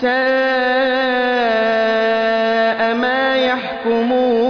ساء ما يحكمون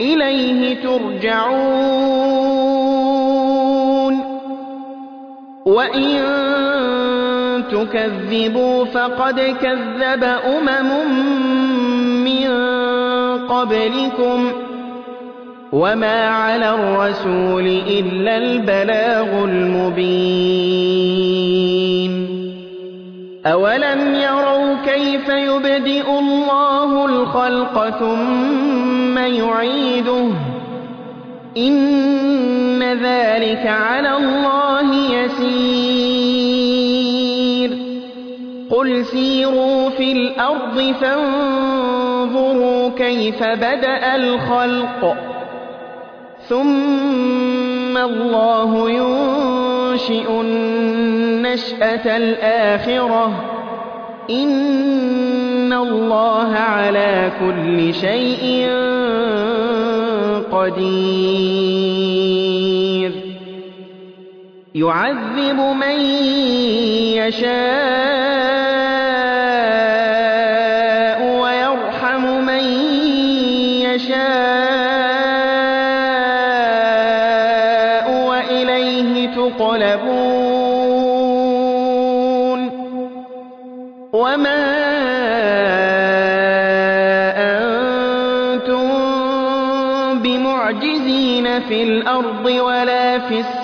إليه ترجعون. وإن تكذبوا فقد كذب أمم من قبلكم. وما على الرسول إلا البلاغ المبين. أولم يروا كيف يبدئ الله الخلق ثم يعيده إن ذلك على الله يسير قل سيروا في الأرض فانظروا كيف بدأ الخلق ثم الله ينشئ النشأة الآخرة. إن الله على كل شيء قدير. يعذب من يشاء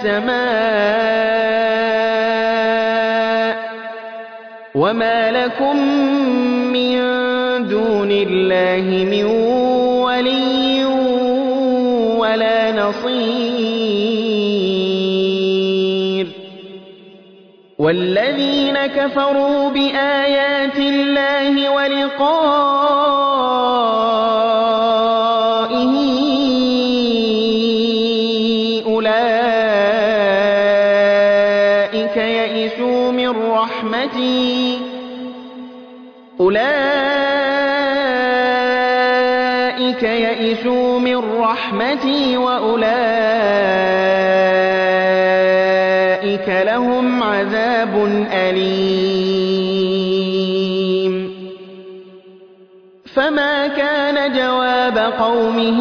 السماء وما لكم من دون الله من ولي ولا نصير والذين كفروا بآيات الله ولقائه كان جواب قومه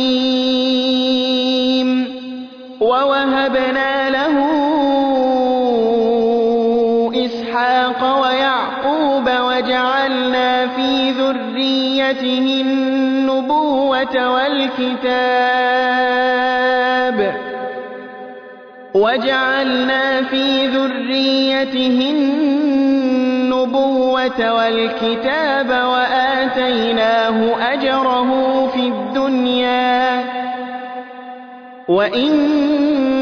ووهبنا له إسحاق ويعقوب وجعلنا في ذريته النبوة والكتاب وجعلنا في ذريته النبوة والكتاب وآتيناه أجره في الدنيا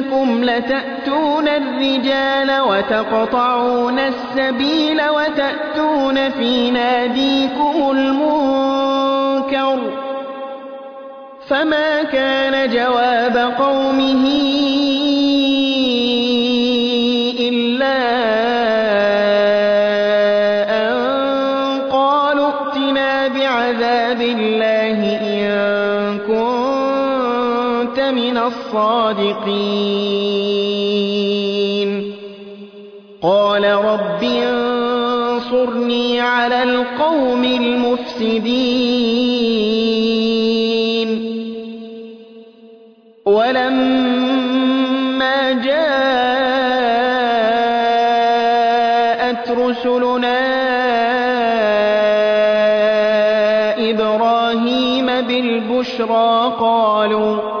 أئنكم لتأتون الرجال وتقطعون السبيل وتأتون في ناديكم المنكر فما كان جواب قومه الصادقين. قال رب انصرني على القوم المفسدين. ولما جاءت رسلنا إبراهيم بالبشرى قالوا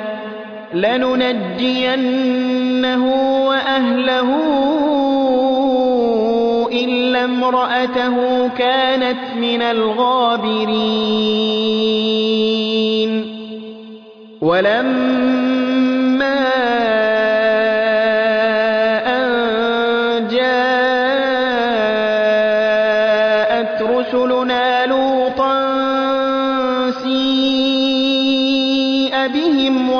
لننجينه وأهله إلا امرأته كانت من الغابرين. ولما أن جاءت رسلنا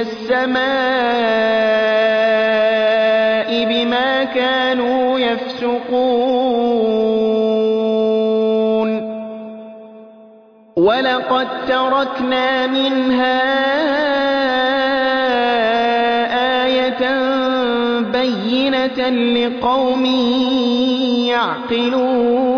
السماء بما كانوا يفسقون. ولقد تركنا منها آية بينة لقوم يعقلون.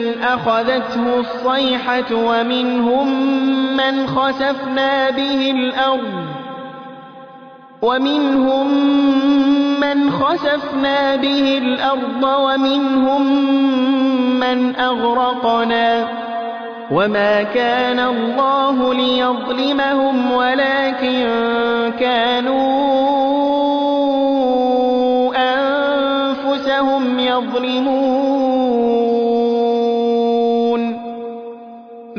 من أخذته الصيحة ومنهم من خسفنا به الأرض ومنهم من خسفنا به الأرض ومنهم من أغرقنا وما كان الله ليظلمهم ولكن كانوا أنفسهم يظلمون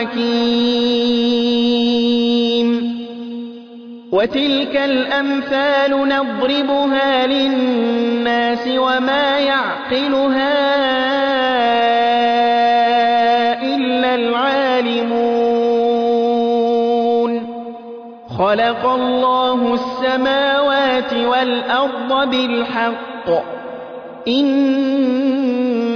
الحكيم وتلك الأمثال نضربها للناس وما يعقلها إلا العالمون. خلق الله السماوات والأرض بالحق.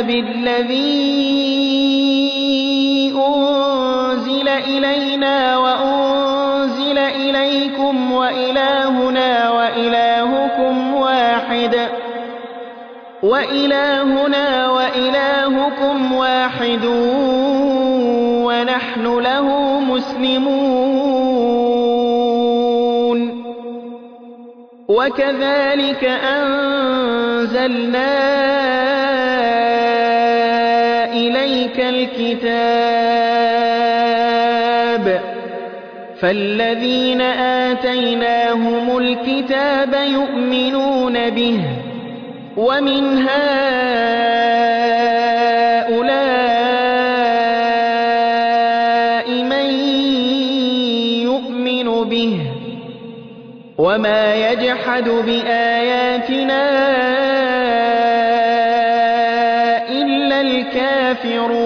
بالذي أنزل إلينا وأنزل إليكم وإلهنا وإلهكم واحد وإلهنا وإلهكم واحد ونحن له مسلمون. وكذلك أنزلنا الكتاب فالذين آتيناهم الكتاب يؤمنون به ومن هؤلاء من يؤمن به وما يجحد بآياتنا إلا الكافرون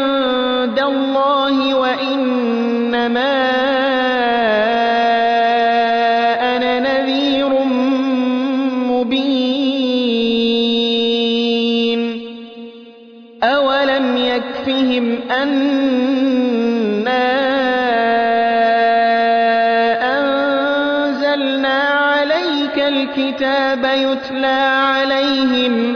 وإنما أنا نذير مبين أولم يكفهم أنا أنزلنا عليك الكتاب يتلى عليهم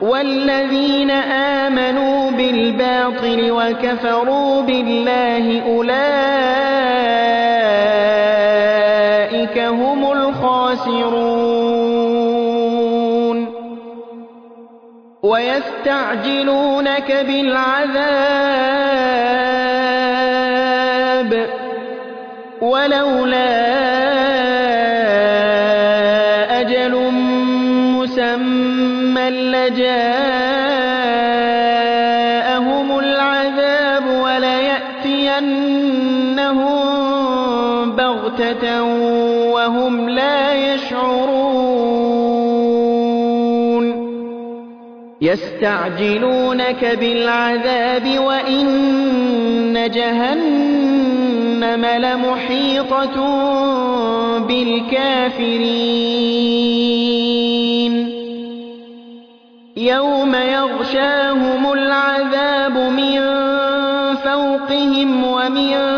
والذين آمنوا بالباطل وكفروا بالله أولئك هم الخاسرون. ويستعجلونك بالعذاب ولولا بغتة وهم لا يشعرون. يستعجلونك بالعذاب وإن جهنم لمحيطة بالكافرين. يوم يغشاهم العذاب من فوقهم ومن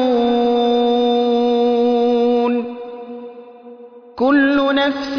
نفس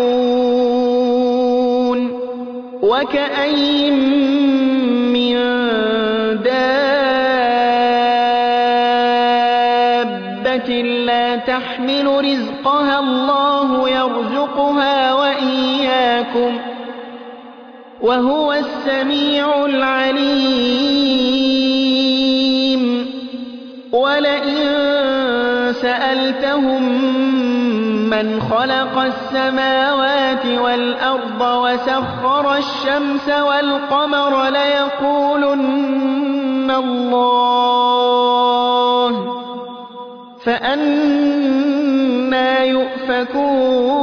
وكأين من دابة لا تحمل رزقها الله يرزقها وإياكم وهو السميع العليم. ولئن سألتهم من خلق السماوات والأرض وسخر الشمس والقمر ليقولن الله فأنا يؤفكون.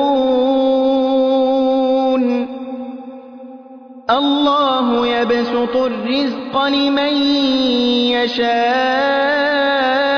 الله يبسط الرزق لمن يشاء.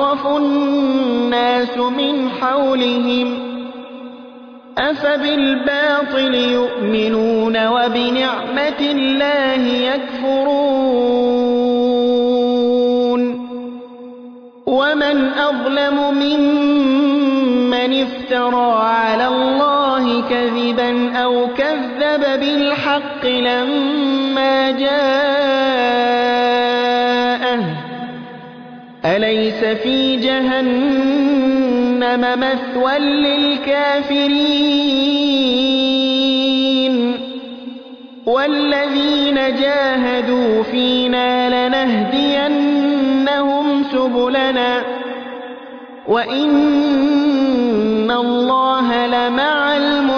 ويتخطف الناس من حولهم أفبالباطل يؤمنون وبنعمة الله يكفرون ومن أظلم ممن افترى على الله كذبا أو كذب بالحق لما جاءه في جهنم مثوى للكافرين. والذين جاهدوا فينا لنهدينهم سبلنا. وإن الله لمع المحسنين.